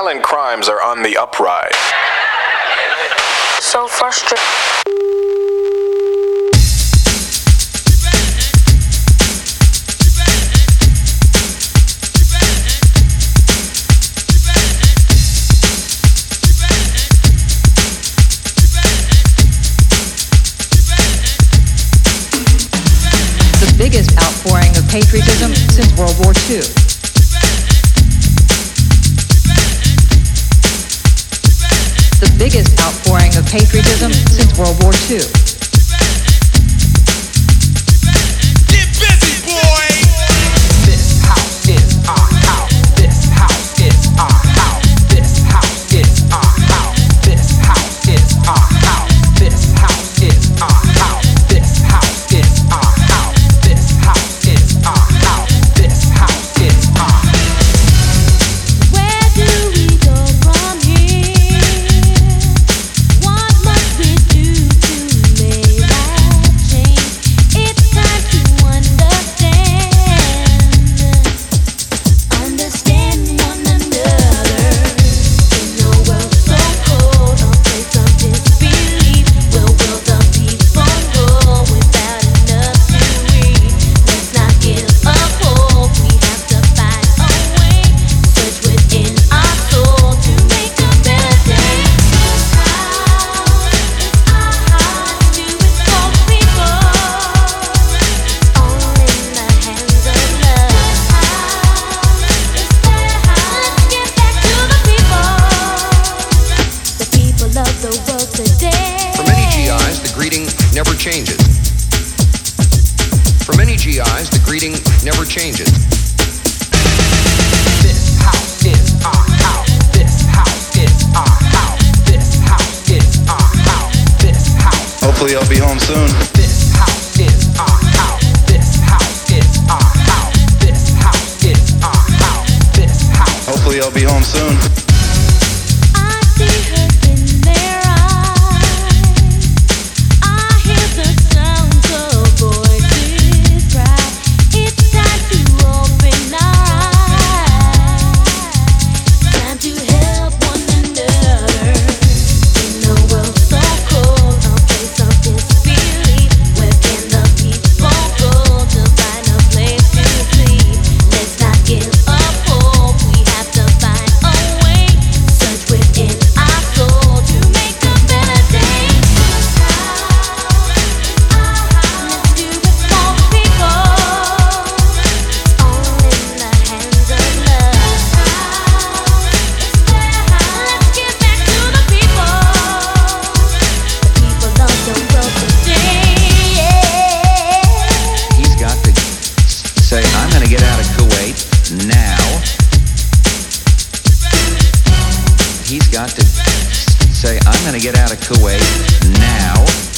violent crimes are on the uprise. So frustrated. biggest outpouring of patriotism since World War II. the biggest outpouring of patriotism since World War II. changes. For many GIs, the greeting never changes. This house is our house. This house is our house. This house is our house. This house. Hopefully, I'll be home soon. This house is our house. This house is our house. This house is our house. This house. Hopefully, I'll be home soon. say, I'm going to get out of Kuwait now, he's got to say, I'm going to get out of Kuwait now.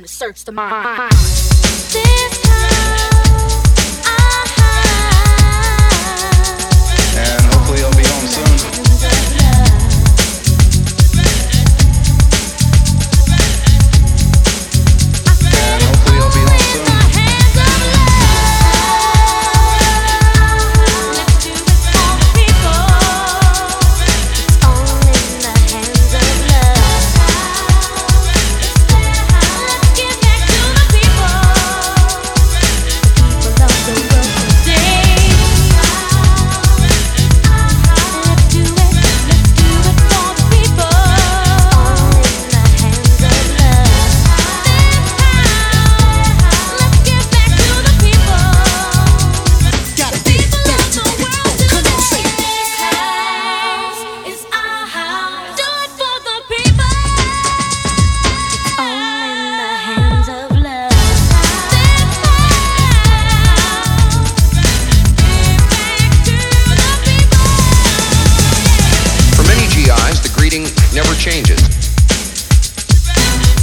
time to search the mind. This time.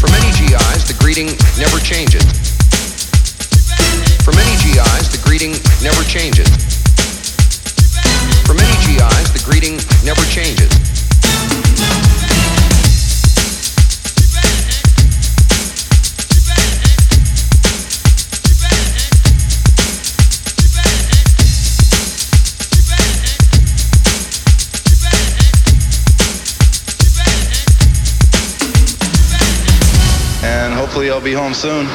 For many GIs, the greeting never changes. For many GIs, the greeting never changes. For many GIs, the greeting I'll be home soon.